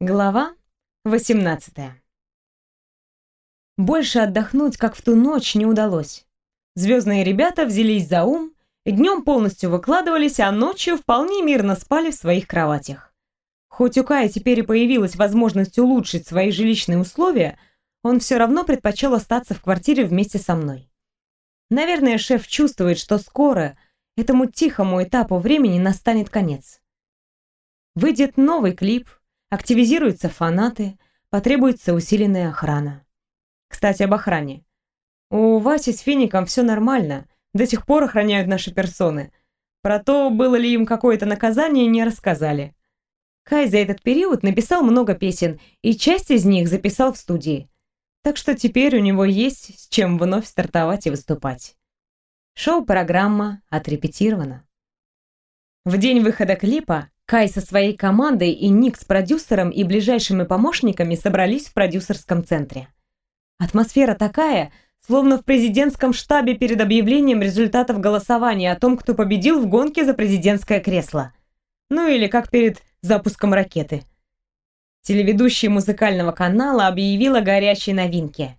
Глава 18 Больше отдохнуть, как в ту ночь, не удалось. Звездные ребята взялись за ум, днем полностью выкладывались, а ночью вполне мирно спали в своих кроватях. Хоть у Кая теперь и появилась возможность улучшить свои жилищные условия, он все равно предпочел остаться в квартире вместе со мной. Наверное, шеф чувствует, что скоро этому тихому этапу времени настанет конец. Выйдет новый клип – Активизируются фанаты, потребуется усиленная охрана. Кстати, об охране. У Васи с Фиником все нормально, до сих пор охраняют наши персоны. Про то, было ли им какое-то наказание, не рассказали. Кай за этот период написал много песен, и часть из них записал в студии. Так что теперь у него есть с чем вновь стартовать и выступать. Шоу-программа отрепетирована. В день выхода клипа Кай со своей командой и Ник с продюсером и ближайшими помощниками собрались в продюсерском центре. Атмосфера такая, словно в президентском штабе перед объявлением результатов голосования о том, кто победил в гонке за президентское кресло. Ну или как перед запуском ракеты. Телеведущий музыкального канала объявила горящей новинке.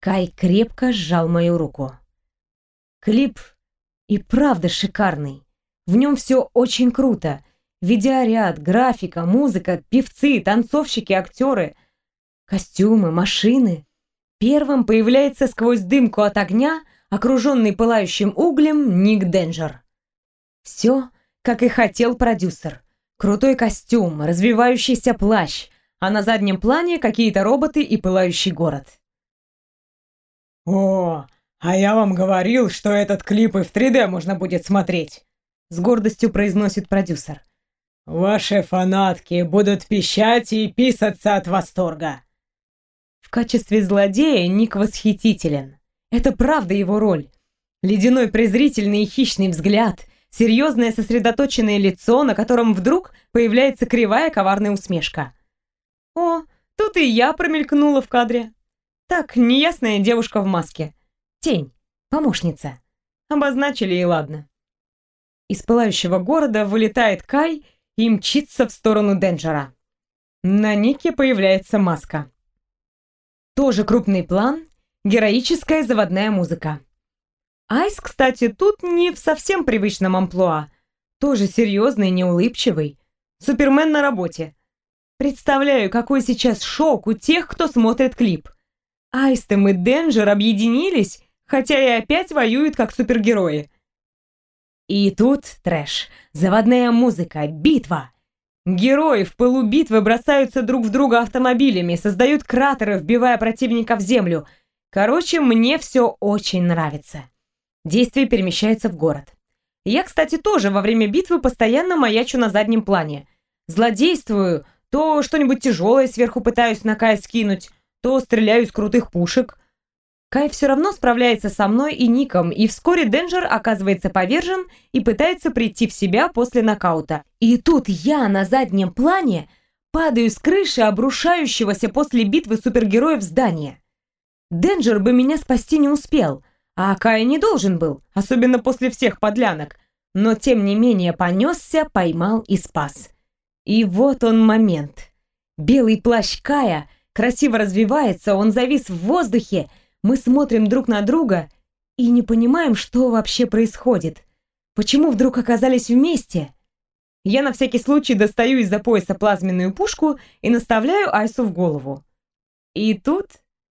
Кай крепко сжал мою руку. Клип и правда шикарный. В нем все очень круто. Видеоряд, графика, музыка, певцы, танцовщики, актеры, костюмы, машины. Первым появляется сквозь дымку от огня, окруженный пылающим углем, Ник Денджер. Все, как и хотел продюсер. Крутой костюм, развивающийся плащ, а на заднем плане какие-то роботы и пылающий город. «О, а я вам говорил, что этот клип и в 3D можно будет смотреть!» С гордостью произносит продюсер. Ваши фанатки будут пищать и писаться от восторга. В качестве злодея Ник восхитителен. Это правда его роль. Ледяной презрительный и хищный взгляд, серьезное сосредоточенное лицо, на котором вдруг появляется кривая коварная усмешка. О, тут и я промелькнула в кадре. Так, неясная девушка в маске. Тень, помощница. Обозначили и ладно. Из пылающего города вылетает Кай и мчится в сторону Денджера. На Нике появляется маска. Тоже крупный план, героическая заводная музыка. Айс, кстати, тут не в совсем привычном амплуа. Тоже серьезный, неулыбчивый. Супермен на работе. Представляю, какой сейчас шок у тех, кто смотрит клип. Айстем и Денджер объединились, хотя и опять воюют как супергерои. И тут трэш. Заводная музыка, битва. Герои в пылу битвы бросаются друг в друга автомобилями, создают кратеры, вбивая противника в землю. Короче, мне все очень нравится. Действие перемещается в город. Я, кстати, тоже во время битвы постоянно маячу на заднем плане. Злодействую, то что-нибудь тяжелое сверху пытаюсь на Кая скинуть, то стреляю из крутых пушек. Кай все равно справляется со мной и Ником, и вскоре Денджер оказывается повержен и пытается прийти в себя после нокаута. И тут я на заднем плане падаю с крыши обрушающегося после битвы супергероев здания. Денджер бы меня спасти не успел, а Кай не должен был, особенно после всех подлянок, но тем не менее понесся, поймал и спас. И вот он момент. Белый плащ Кая красиво развивается, он завис в воздухе, мы смотрим друг на друга и не понимаем, что вообще происходит. Почему вдруг оказались вместе? Я на всякий случай достаю из-за пояса плазменную пушку и наставляю Айсу в голову. И тут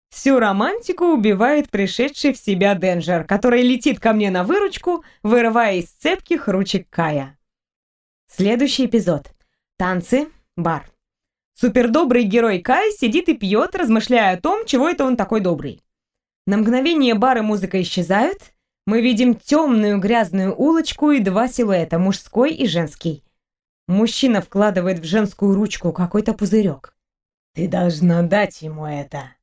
всю романтику убивает пришедший в себя Денджер, который летит ко мне на выручку, вырывая из цепких ручек Кая. Следующий эпизод. Танцы, бар. Супердобрый герой Кай сидит и пьет, размышляя о том, чего это он такой добрый. На мгновение бар и музыка исчезают. Мы видим темную грязную улочку и два силуэта, мужской и женский. Мужчина вкладывает в женскую ручку какой-то пузырек. «Ты должна дать ему это.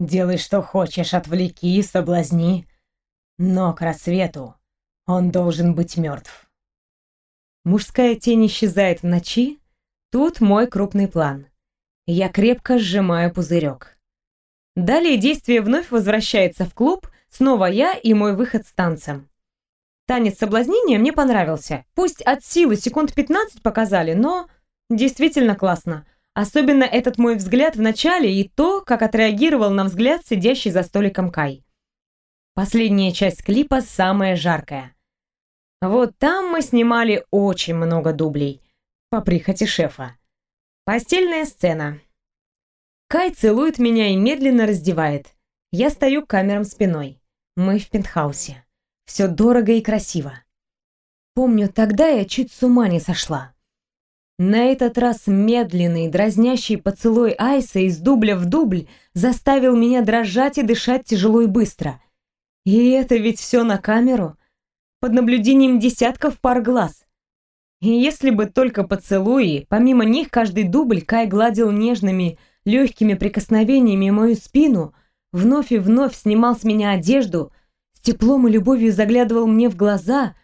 Делай, что хочешь, отвлеки, соблазни. Но к рассвету он должен быть мертв». Мужская тень исчезает в ночи. Тут мой крупный план. Я крепко сжимаю пузырек. Далее действие вновь возвращается в клуб, снова я и мой выход с танцем. Танец соблазнения мне понравился. Пусть от силы секунд 15 показали, но действительно классно. Особенно этот мой взгляд в начале и то, как отреагировал на взгляд сидящий за столиком Кай. Последняя часть клипа самая жаркая. Вот там мы снимали очень много дублей. По прихоти шефа. Постельная сцена. Кай целует меня и медленно раздевает. Я стою к камерам спиной. Мы в пентхаусе. Все дорого и красиво. Помню, тогда я чуть с ума не сошла. На этот раз медленный, дразнящий поцелуй Айса из дубля в дубль заставил меня дрожать и дышать тяжело и быстро. И это ведь все на камеру, под наблюдением десятков пар глаз. И если бы только поцелуи, помимо них каждый дубль Кай гладил нежными, легкими прикосновениями мою спину, вновь и вновь снимал с меня одежду, с теплом и любовью заглядывал мне в глаза,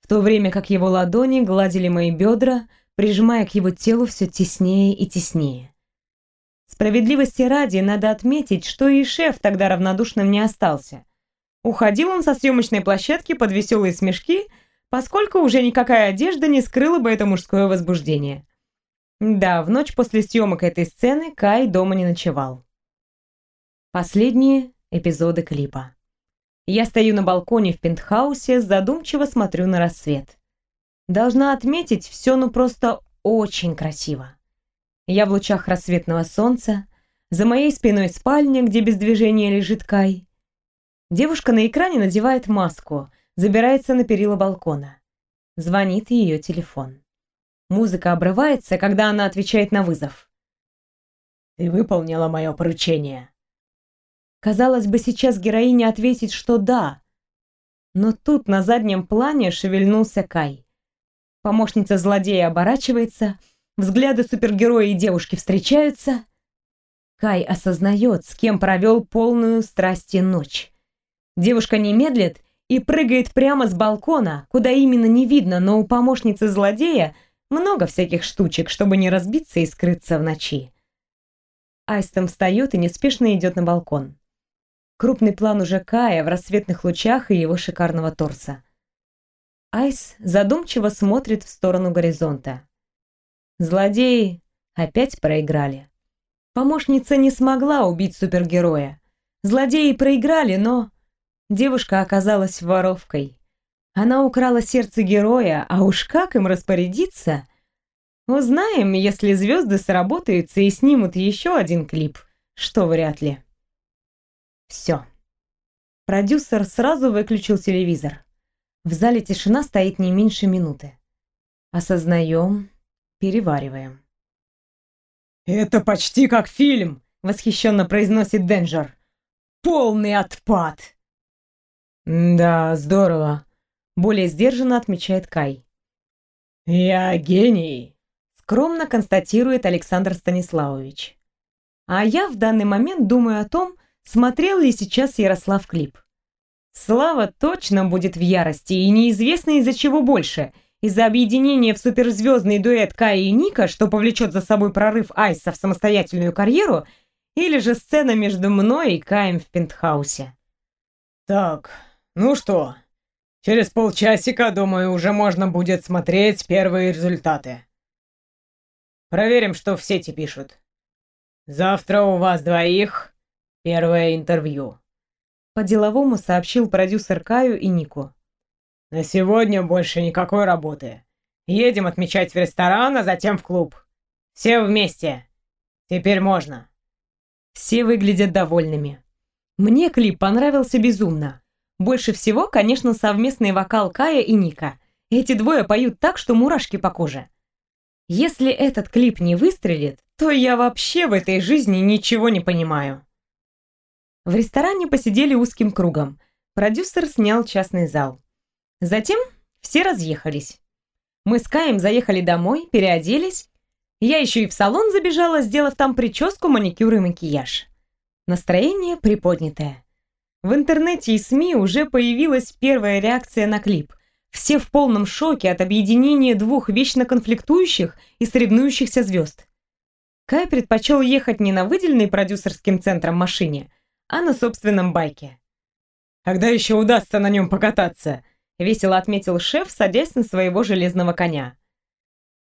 в то время как его ладони гладили мои бедра, прижимая к его телу все теснее и теснее. Справедливости ради, надо отметить, что и шеф тогда равнодушным не остался. Уходил он со съемочной площадки под веселые смешки, поскольку уже никакая одежда не скрыла бы это мужское возбуждение. Да, в ночь после съемок этой сцены Кай дома не ночевал. Последние эпизоды клипа. Я стою на балконе в пентхаусе, задумчиво смотрю на рассвет. Должна отметить, все ну просто очень красиво. Я в лучах рассветного солнца, за моей спиной спальня, где без движения лежит Кай. Девушка на экране надевает маску, забирается на перила балкона. Звонит ее телефон. Музыка обрывается, когда она отвечает на вызов. «Ты выполнила мое поручение». Казалось бы, сейчас героиня ответит, что да. Но тут на заднем плане шевельнулся Кай. Помощница злодея оборачивается, взгляды супергероя и девушки встречаются. Кай осознает, с кем провел полную страсти ночь. Девушка не медлит и прыгает прямо с балкона, куда именно не видно, но у помощницы злодея много всяких штучек, чтобы не разбиться и скрыться в ночи. Айстом встает и неспешно идет на балкон. Крупный план уже Кая в рассветных лучах и его шикарного торса. Айс задумчиво смотрит в сторону горизонта. Злодеи опять проиграли. Помощница не смогла убить супергероя. Злодеи проиграли, но... Девушка оказалась воровкой. Она украла сердце героя, а уж как им распорядиться... Узнаем, если звезды сработаются и снимут еще один клип, что вряд ли. Все. Продюсер сразу выключил телевизор. В зале тишина стоит не меньше минуты. Осознаем, перевариваем. «Это почти как фильм!» — восхищенно произносит Денджер. «Полный отпад!» «Да, здорово!» — более сдержанно отмечает Кай. «Я гений!» — скромно констатирует Александр Станиславович. А я в данный момент думаю о том, смотрел ли сейчас Ярослав клип. Слава точно будет в ярости, и неизвестно из-за чего больше. Из-за объединения в суперзвездный дуэт Кая и Ника, что повлечет за собой прорыв Айса в самостоятельную карьеру, или же сцена между мной и Каем в пентхаусе. Так, ну что, через полчасика, думаю, уже можно будет смотреть первые результаты. Проверим, что в сети пишут. Завтра у вас двоих первое интервью. По-деловому сообщил продюсер Каю и Нику. «На сегодня больше никакой работы. Едем отмечать в ресторан, а затем в клуб. Все вместе. Теперь можно». Все выглядят довольными. Мне клип понравился безумно. Больше всего, конечно, совместный вокал Кая и Ника. Эти двое поют так, что мурашки по коже. Если этот клип не выстрелит, то я вообще в этой жизни ничего не понимаю. В ресторане посидели узким кругом. Продюсер снял частный зал. Затем все разъехались. Мы с Каем заехали домой, переоделись. Я еще и в салон забежала, сделав там прическу, маникюр и макияж. Настроение приподнятое. В интернете и СМИ уже появилась первая реакция на клип. Все в полном шоке от объединения двух вечно конфликтующих и соревнующихся звезд. Кай предпочел ехать не на выделенной продюсерским центром машине, а на собственном байке. «Когда еще удастся на нем покататься?» — весело отметил шеф, садясь на своего железного коня.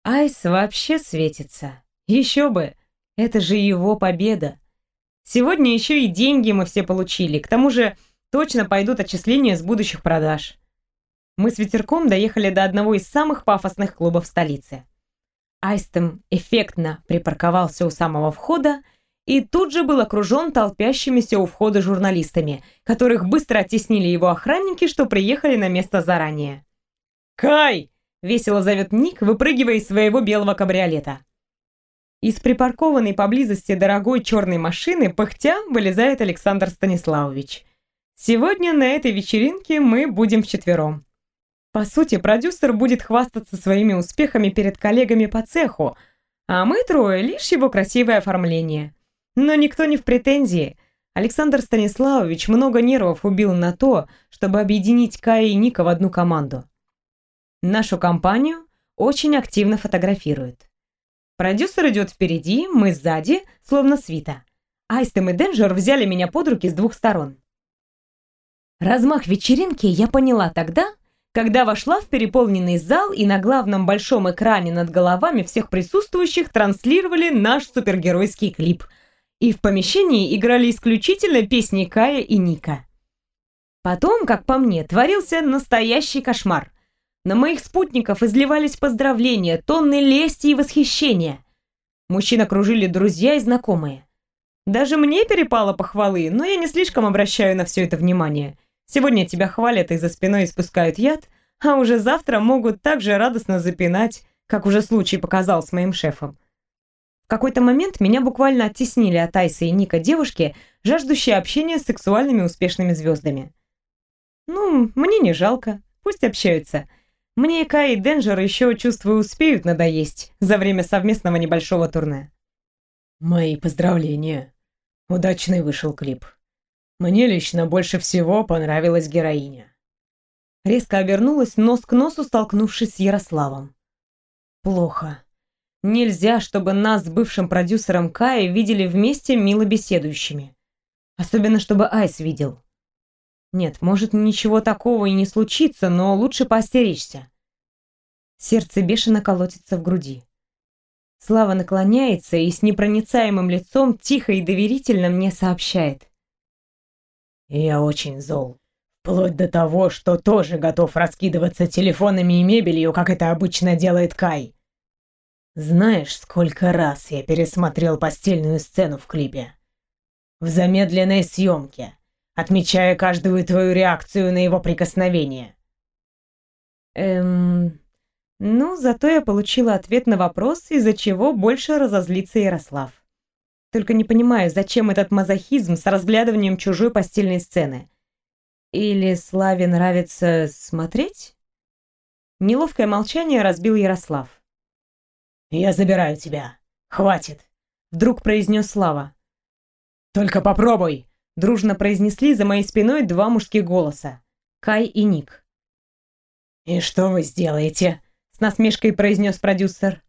Айс вообще светится. Еще бы, Это же его победа. Сегодня еще и деньги мы все получили. К тому же точно пойдут отчисления с будущих продаж. Мы с ветерком доехали до одного из самых пафосных клубов столицы. Айстем эффектно припарковался у самого входа и тут же был окружен толпящимися у входа журналистами, которых быстро оттеснили его охранники, что приехали на место заранее. «Кай!» — весело зовет Ник, выпрыгивая из своего белого кабриолета. Из припаркованной поблизости дорогой черной машины пыхтя вылезает Александр Станиславович. Сегодня на этой вечеринке мы будем вчетвером. По сути, продюсер будет хвастаться своими успехами перед коллегами по цеху, а мы трое — лишь его красивое оформление. Но никто не в претензии. Александр Станиславович много нервов убил на то, чтобы объединить Кая и Ника в одну команду. Нашу компанию очень активно фотографируют. Продюсер идет впереди, мы сзади, словно свита. Айстем и Денджер взяли меня под руки с двух сторон. Размах вечеринки я поняла тогда, когда вошла в переполненный зал и на главном большом экране над головами всех присутствующих транслировали наш супергеройский клип. И в помещении играли исключительно песни Кая и Ника. Потом, как по мне, творился настоящий кошмар. На моих спутников изливались поздравления, тонны лести и восхищения. Мужчин окружили друзья и знакомые. Даже мне перепало похвалы, но я не слишком обращаю на все это внимание. Сегодня тебя хвалят и за спиной испускают яд, а уже завтра могут так же радостно запинать, как уже случай показал с моим шефом. В какой-то момент меня буквально оттеснили от Айса и Ника девушки, жаждущие общения с сексуальными успешными звездами. Ну, мне не жалко, пусть общаются. Мне Кай и Денджер еще, чувствую, успеют надоесть за время совместного небольшого турне. Мои поздравления. Удачный вышел клип. Мне лично больше всего понравилась героиня. Резко обернулась, нос к носу столкнувшись с Ярославом. Плохо. Нельзя, чтобы нас с бывшим продюсером Кая видели вместе мило беседующими. Особенно, чтобы Айс видел. Нет, может, ничего такого и не случится, но лучше поостеречься. Сердце бешено колотится в груди. Слава наклоняется и с непроницаемым лицом тихо и доверительно мне сообщает. «Я очень зол. Вплоть до того, что тоже готов раскидываться телефонами и мебелью, как это обычно делает Кай. Знаешь, сколько раз я пересмотрел постельную сцену в клипе? В замедленной съемке отмечая каждую твою реакцию на его прикосновение. Эм... Ну, зато я получила ответ на вопрос, из-за чего больше разозлится Ярослав. Только не понимаю, зачем этот мазохизм с разглядыванием чужой постельной сцены. Или Славе нравится смотреть? Неловкое молчание разбил Ярослав. «Я забираю тебя. Хватит!» Вдруг произнес Слава. «Только попробуй!» Дружно произнесли за моей спиной два мужских голоса. Кай и Ник. «И что вы сделаете?» — с насмешкой произнес продюсер.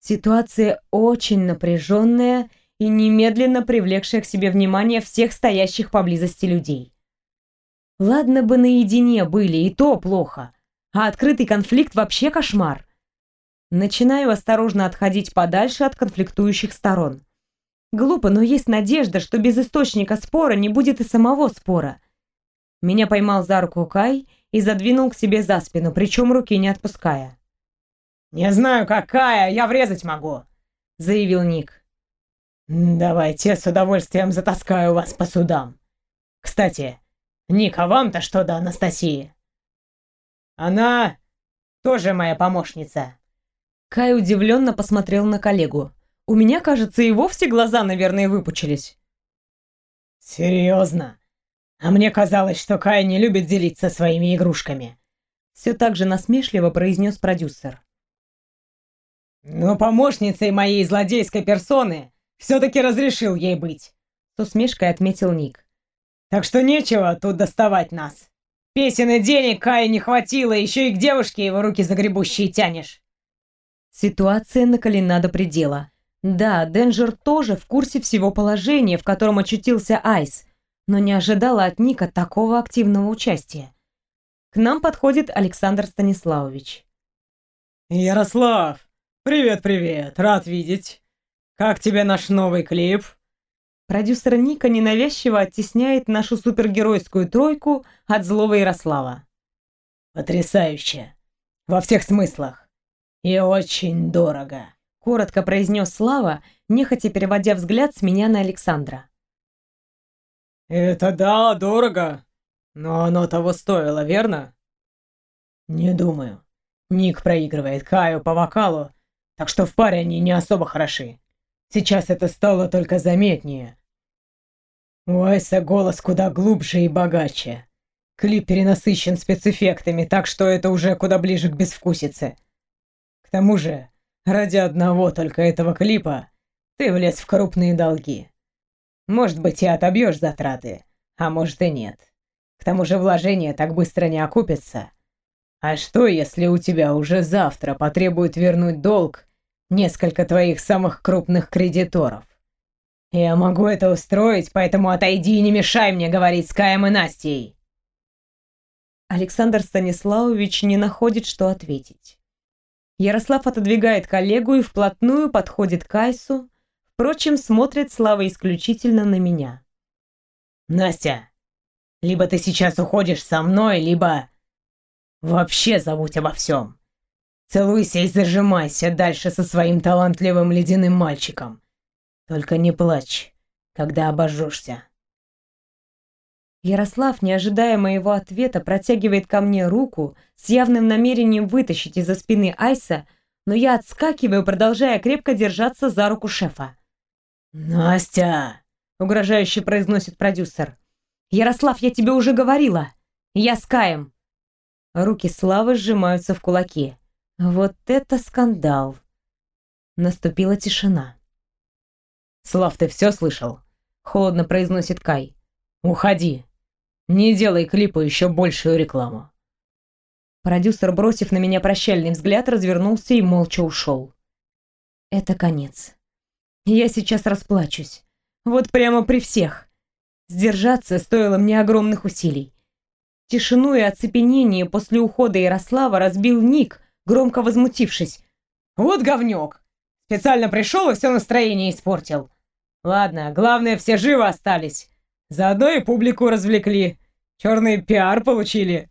Ситуация очень напряженная и немедленно привлекшая к себе внимание всех стоящих поблизости людей. Ладно бы наедине были, и то плохо. А открытый конфликт вообще кошмар. Начинаю осторожно отходить подальше от конфликтующих сторон. Глупо, но есть надежда, что без источника спора не будет и самого спора. Меня поймал за руку Кай и задвинул к себе за спину, причем руки не отпуская. «Не знаю, какая, я врезать могу», — заявил Ник. «Давайте с удовольствием затаскаю вас по судам. Кстати, Ник, а вам-то что до Анастасии?» «Она тоже моя помощница». Кай удивленно посмотрел на коллегу. У меня, кажется, и вовсе глаза, наверное, выпучились. Серьезно? А мне казалось, что Кай не любит делиться своими игрушками. Все так же насмешливо произнес продюсер. Но помощницей моей злодейской персоны все-таки разрешил ей быть. С усмешкой отметил Ник. Так что нечего тут доставать нас. Песен и денег Кая не хватило, еще и к девушке его руки загребущие тянешь. Ситуация накалена до предела. Да, Денджер тоже в курсе всего положения, в котором очутился Айс, но не ожидала от Ника такого активного участия. К нам подходит Александр Станиславович. «Ярослав! Привет-привет! Рад видеть! как тебе наш новый клип?» Продюсер Ника ненавязчиво оттесняет нашу супергеройскую тройку от злого Ярослава. «Потрясающе! Во всех смыслах! И очень дорого!» Коротко произнес Слава, нехотя переводя взгляд с меня на Александра. «Это да, дорого, но оно того стоило, верно?» «Не думаю. Ник проигрывает Каю по вокалу, так что в паре они не особо хороши. Сейчас это стало только заметнее. У Айса голос куда глубже и богаче. Клип перенасыщен спецэффектами, так что это уже куда ближе к безвкусице. К тому же, ради одного только этого клипа ты влез в крупные долги. Может быть, и отобьешь затраты, а может и нет. К тому же вложения так быстро не окупятся. А что, если у тебя уже завтра потребуют вернуть долг несколько твоих самых крупных кредиторов? Я могу это устроить, поэтому отойди и не мешай мне говорить с Каем и Настей. Александр Станиславович не находит, что ответить. Ярослав отодвигает коллегу и вплотную подходит к Айсу, впрочем, смотрит Слава исключительно на меня. «Настя, либо ты сейчас уходишь со мной, либо вообще забудь обо всем. Целуйся и зажимайся дальше со своим талантливым ледяным мальчиком. Только не плачь, когда обожжешься». Ярослав, не ожидая моего ответа, протягивает ко мне руку с явным намерением вытащить из-за спины Айса, но я отскакиваю, продолжая крепко держаться за руку шефа. «Настя!» — угрожающе произносит продюсер. «Ярослав, я тебе уже говорила! Я с Каем!» Руки Славы сжимаются в кулаки. Вот это скандал! Наступила тишина. «Слав, ты все слышал?» — холодно произносит Кай. «Уходи! Не делай клипу еще большую рекламу!» Продюсер, бросив на меня прощальный взгляд, развернулся и молча ушел. Это конец. Я сейчас расплачусь. Вот прямо при всех. Сдержаться стоило мне огромных усилий. Тишину и оцепенение после ухода Ярослава разбил Ник, громко возмутившись. «Вот говнюк! Специально пришел и все настроение испортил. Ладно, главное, все живы остались. Заодно и публику развлекли. Черный пиар получили.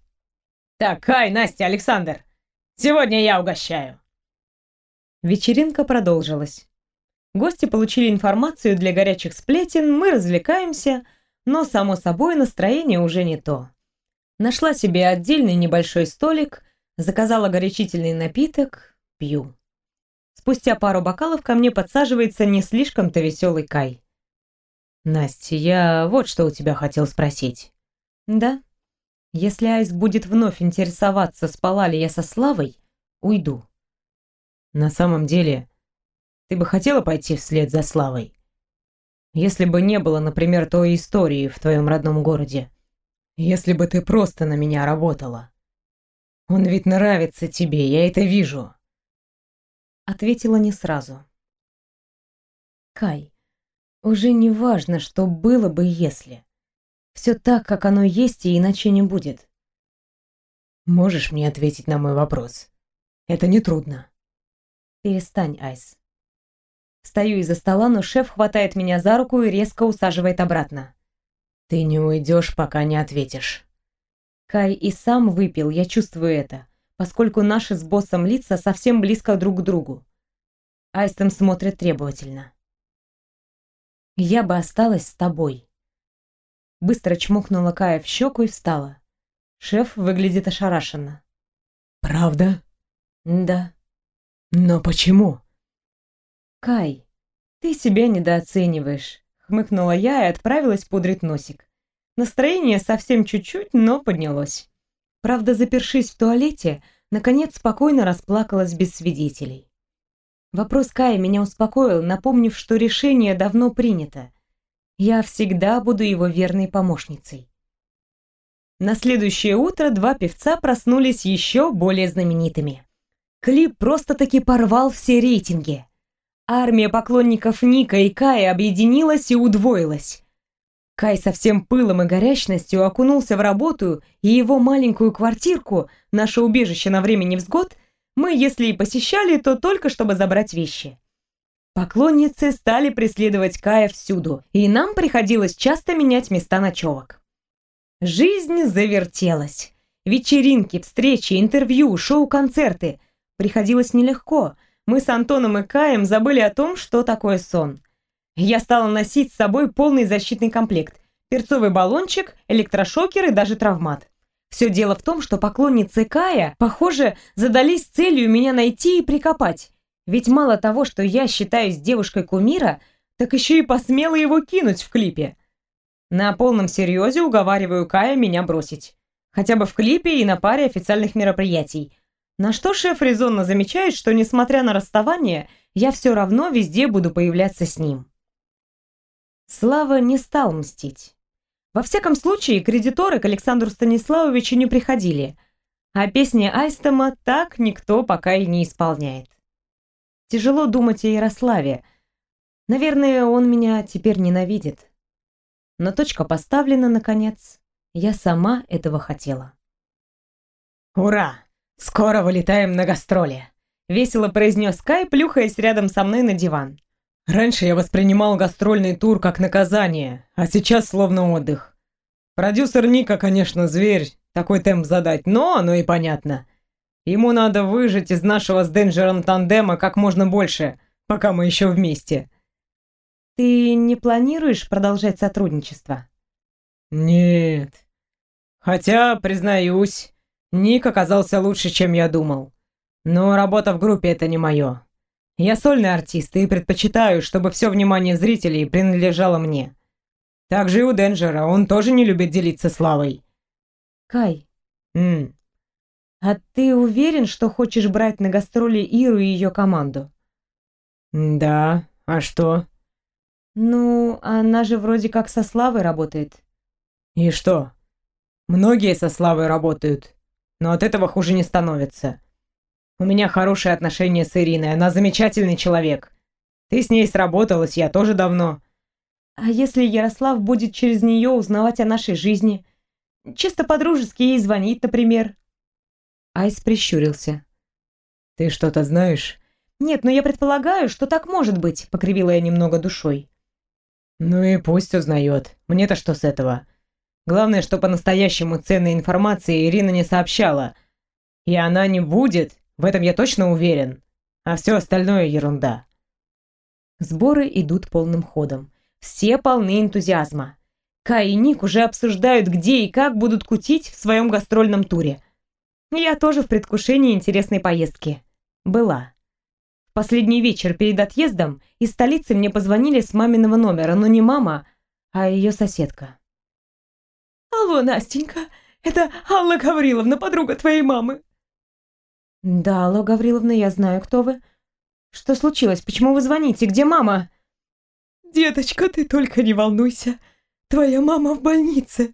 Так, Кай, Настя, Александр, сегодня я угощаю». Вечеринка продолжилась. Гости получили информацию для горячих сплетен, мы развлекаемся, но, само собой, настроение уже не то. Нашла себе отдельный небольшой столик, заказала горячительный напиток, пью. Спустя пару бокалов ко мне подсаживается не слишком-то веселый Кай. «Настя, я вот что у тебя хотел спросить». «Да. Если Айс будет вновь интересоваться, спала ли я со Славой, уйду». «На самом деле, ты бы хотела пойти вслед за Славой? Если бы не было, например, той истории в твоем родном городе. Если бы ты просто на меня работала. Он ведь нравится тебе, я это вижу. Ответила не сразу. Кай, уже не важно, что было бы, если. Все так, как оно есть, и иначе не будет. Можешь мне ответить на мой вопрос? Это не трудно. Перестань, Айс. Стою из-за стола, но шеф хватает меня за руку и резко усаживает обратно. «Ты не уйдешь, пока не ответишь». Кай и сам выпил, я чувствую это, поскольку наши с боссом лица совсем близко друг к другу. Айстон смотрит требовательно. «Я бы осталась с тобой». Быстро чмокнула Кая в щеку и встала. Шеф выглядит ошарашенно. «Правда?» «Да». «Но почему?» «Кай, ты себя недооцениваешь», — хмыкнула я и отправилась пудрить носик. Настроение совсем чуть-чуть, но поднялось. Правда, запершись в туалете, наконец спокойно расплакалась без свидетелей. Вопрос Кая меня успокоил, напомнив, что решение давно принято. Я всегда буду его верной помощницей. На следующее утро два певца проснулись еще более знаменитыми. Клип просто-таки порвал все рейтинги. Армия поклонников Ника и Кая объединилась и удвоилась. Кай со всем пылом и горячностью окунулся в работу, и его маленькую квартирку, наше убежище на время невзгод, мы, если и посещали, то только чтобы забрать вещи. Поклонницы стали преследовать Кая всюду, и нам приходилось часто менять места ночевок. Жизнь завертелась. Вечеринки, встречи, интервью, шоу-концерты. Приходилось нелегко. Мы с Антоном и Каем забыли о том, что такое сон. Я стала носить с собой полный защитный комплект. Перцовый баллончик, электрошокер и даже травмат. Все дело в том, что поклонницы Кая, похоже, задались целью меня найти и прикопать. Ведь мало того, что я считаюсь девушкой кумира, так еще и посмела его кинуть в клипе. На полном серьезе уговариваю Кая меня бросить. Хотя бы в клипе и на паре официальных мероприятий. На что шеф резонно замечает, что несмотря на расставание, я все равно везде буду появляться с ним. Слава не стал мстить. Во всяком случае, кредиторы к Александру Станиславовичу не приходили, а песни Айстема так никто пока и не исполняет. Тяжело думать о Ярославе. Наверное, он меня теперь ненавидит. Но точка поставлена, наконец. Я сама этого хотела. «Ура! Скоро вылетаем на гастроли!» Весело произнес Кай, плюхаясь рядом со мной на диван. «Раньше я воспринимал гастрольный тур как наказание, а сейчас словно отдых. Продюсер Ника, конечно, зверь, такой темп задать, но оно и понятно. Ему надо выжить из нашего с Денджером тандема как можно больше, пока мы еще вместе. Ты не планируешь продолжать сотрудничество? Нет. Хотя, признаюсь, Ник оказался лучше, чем я думал. Но работа в группе это не мое. Я сольный артист и предпочитаю, чтобы все внимание зрителей принадлежало мне. Также и у Денджера, он тоже не любит делиться славой. Кай. М. «А ты уверен, что хочешь брать на гастроли Иру и ее команду?» «Да. А что?» «Ну, она же вроде как со Славой работает». «И что? Многие со Славой работают, но от этого хуже не становится. У меня хорошие отношения с Ириной, она замечательный человек. Ты с ней сработалась, я тоже давно». «А если Ярослав будет через нее узнавать о нашей жизни? Чисто по-дружески ей звонить, например?» Айс прищурился. «Ты что-то знаешь?» «Нет, но я предполагаю, что так может быть», — покривила я немного душой. «Ну и пусть узнает. Мне-то что с этого? Главное, что по-настоящему ценной информации Ирина не сообщала. И она не будет, в этом я точно уверен. А все остальное ерунда». Сборы идут полным ходом. Все полны энтузиазма. Кай и Ник уже обсуждают, где и как будут кутить в своем гастрольном туре. Я тоже в предвкушении интересной поездки. Была. В последний вечер перед отъездом из столицы мне позвонили с маминого номера, но не мама, а ее соседка. «Алло, Настенька, это Алла Гавриловна, подруга твоей мамы». «Да, Алла Гавриловна, я знаю, кто вы. Что случилось? Почему вы звоните? Где мама?» «Деточка, ты только не волнуйся. Твоя мама в больнице».